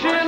shit.